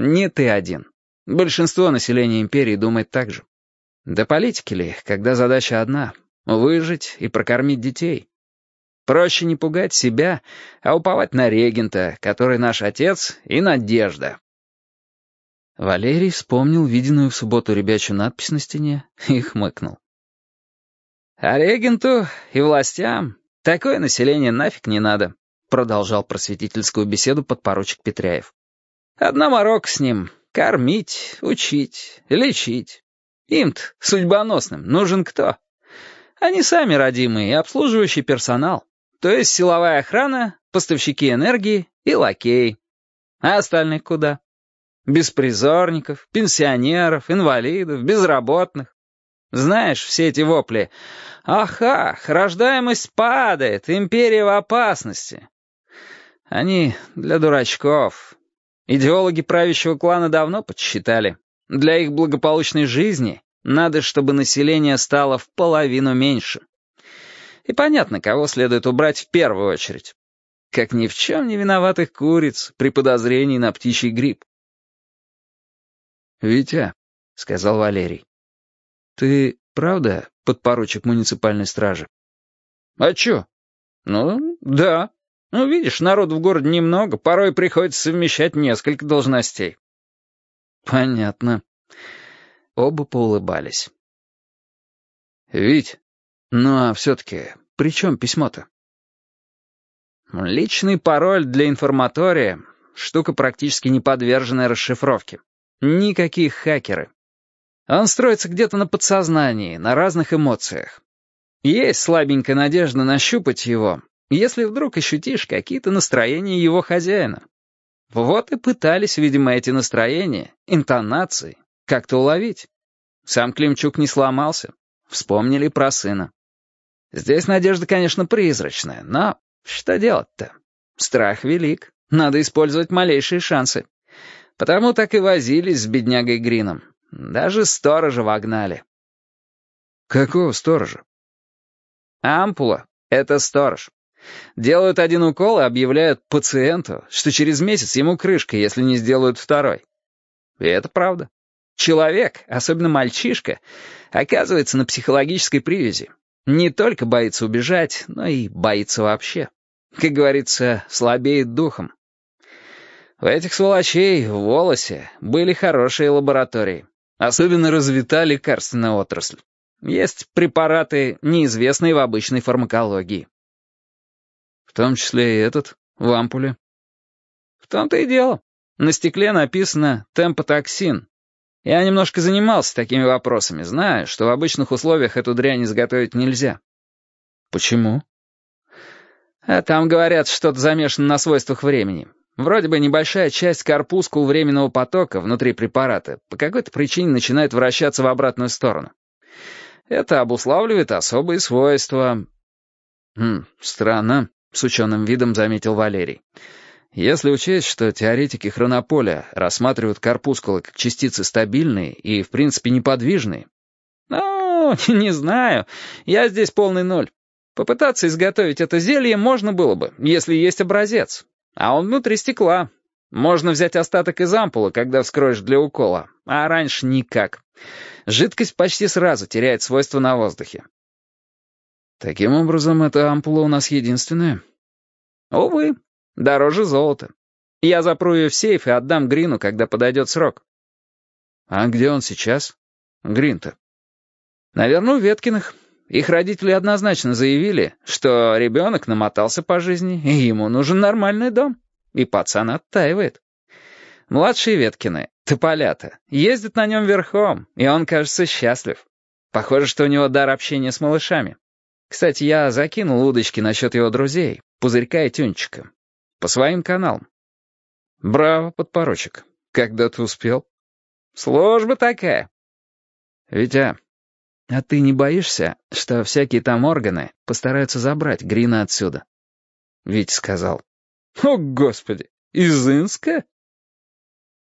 Не ты один. Большинство населения империи думает так же. Да политики ли, когда задача одна — выжить и прокормить детей? Проще не пугать себя, а уповать на регента, который наш отец и надежда. Валерий вспомнил виденную в субботу ребячью надпись на стене и хмыкнул. «А регенту и властям такое население нафиг не надо», продолжал просветительскую беседу подпоручик Петряев. «Одна морока с ним — кормить, учить, лечить». Им-то, судьбоносным, нужен кто? Они сами родимые и обслуживающий персонал, то есть силовая охрана, поставщики энергии и лакеи. А остальных куда? Беспризорников, пенсионеров, инвалидов, безработных. Знаешь, все эти вопли «Ах, ах, рождаемость падает, империя в опасности». Они для дурачков. Идеологи правящего клана давно подсчитали. Для их благополучной жизни надо, чтобы население стало в половину меньше. И понятно, кого следует убрать в первую очередь. Как ни в чем не виноватых куриц при подозрении на птичий грипп. «Витя», — сказал Валерий, — «ты правда подпоручик муниципальной стражи?» «А чё? Ну, да. Ну, видишь, народу в городе немного, порой приходится совмещать несколько должностей». «Понятно». Оба поулыбались. «Вить, ну а все-таки при чем письмо-то?» «Личный пароль для информатория — штука практически не подверженная расшифровке. Никаких хакеры. Он строится где-то на подсознании, на разных эмоциях. Есть слабенькая надежда нащупать его, если вдруг ощутишь какие-то настроения его хозяина. Вот и пытались, видимо, эти настроения, интонации, как-то уловить. Сам Климчук не сломался. Вспомнили про сына. Здесь надежда, конечно, призрачная, но что делать-то? Страх велик, надо использовать малейшие шансы. Потому так и возились с беднягой Грином. Даже сторожа вогнали. Какого сторожа? Ампула — это сторож. Делают один укол и объявляют пациенту, что через месяц ему крышка, если не сделают второй. И это правда. Человек, особенно мальчишка, оказывается на психологической привязи. Не только боится убежать, но и боится вообще. Как говорится, слабеет духом. У этих сволочей в волосе были хорошие лаборатории. Особенно развита лекарственная отрасль. Есть препараты, неизвестные в обычной фармакологии. В том числе и этот, в ампуле. В том-то и дело. На стекле написано «темпотоксин». Я немножко занимался такими вопросами, знаю, что в обычных условиях эту дрянь изготовить нельзя. Почему? А там, говорят, что-то замешано на свойствах времени. Вроде бы небольшая часть корпускул временного потока внутри препарата по какой-то причине начинает вращаться в обратную сторону. Это обуславливает особые свойства. Хм, странно. — с ученым видом заметил Валерий. «Если учесть, что теоретики хронополя рассматривают корпускулы как частицы стабильные и, в принципе, неподвижные...» «Ну, не знаю. Я здесь полный ноль. Попытаться изготовить это зелье можно было бы, если есть образец. А он внутри стекла. Можно взять остаток из ампулы, когда вскроешь для укола, а раньше никак. Жидкость почти сразу теряет свойства на воздухе. Таким образом, эта ампула у нас единственная. Увы, дороже золота. Я запру ее в сейф и отдам Грину, когда подойдет срок. А где он сейчас? Грин-то? Наверное, у Веткиных. Их родители однозначно заявили, что ребенок намотался по жизни, и ему нужен нормальный дом. И пацан оттаивает. Младшие Веткины, тополята, ездят на нем верхом, и он, кажется, счастлив. Похоже, что у него дар общения с малышами. Кстати, я закинул удочки насчет его друзей, Пузырька и Тюнчика. По своим каналам. Браво, подпоручик. Когда ты успел? Служба такая. Витя, а ты не боишься, что всякие там органы постараются забрать Грина отсюда? Витя сказал. О, Господи, из Инска?